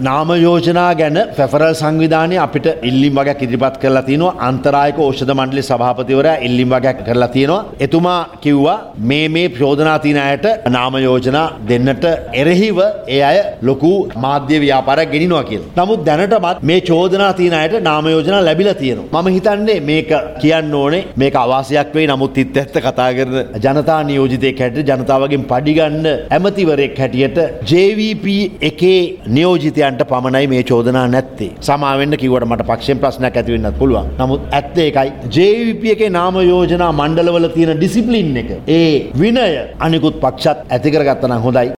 නාම යෝජනා ගැන ෆෙෆරල් සංවිධානය අපිට ඉල්ලිම් වගයක් ඉදිරිපත් කරලා තියෙනවා අන්තරායක ඖෂධ මණ්ඩලේ සභාපතිවරයා ඉල්ලිම් වගයක් කරලා තියෙනවා. එතුමා කිව්වා මේ මේ චෝදනා තියෙන අයට නාම යෝජනා දෙන්නට එරෙහිව ඒ අය ලොකු මාධ්‍ය ව්‍යාපාරයක් ගෙනිනවා කියලා. නමුත් දැනටමත් මේ චෝදනා තියෙන අයට නාම යෝජනා ලැබිලා තියෙනවා. මම හිතන්නේ මේක කියන්න ඕනේ මේක අවාසියක් වෙයි නමුත් ඉත් ඇත්ත කතා කරන ජනතා නියෝජිතයෙක් හැටියට ජනතාවගෙන් පඩිගන්න ඇමතිවරයෙක් හැටියට JVP එකේ නියෝජිතයන්ට පමණයි මේ චෝදනා නැත්තේ. සමාවෙන්න කිව්වට මට පක්ෂයෙන් ප්‍රශ්නයක් ඇති වෙන්නත් පුළුවන්. නමුත් ඇත්ත ඒකයි JVP එකේ නාම යෝජනා මණ්ඩලවල තියෙන ඩිසිප්ලින් එක ඒ විනය අනිකුත් පක්ෂත් ඇති කරගත්තා නම් හොඳයි.